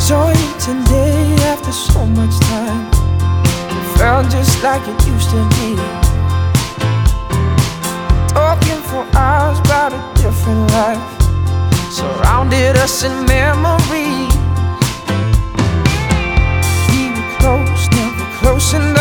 Disorienting day after so much time. It felt just like it used to be. Talking for hours about a different life. Surrounded us in memory We were close, never close enough.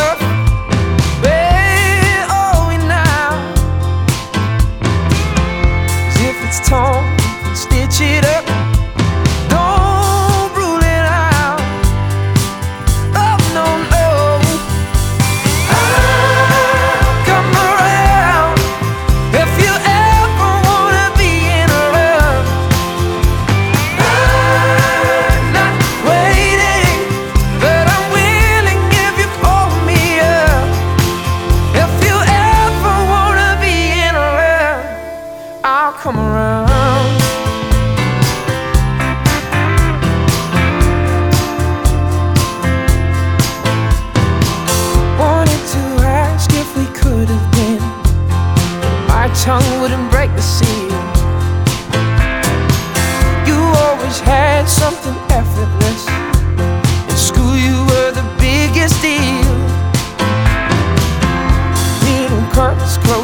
always had something effortless. In school, you were the biggest deal. Little curves, curves.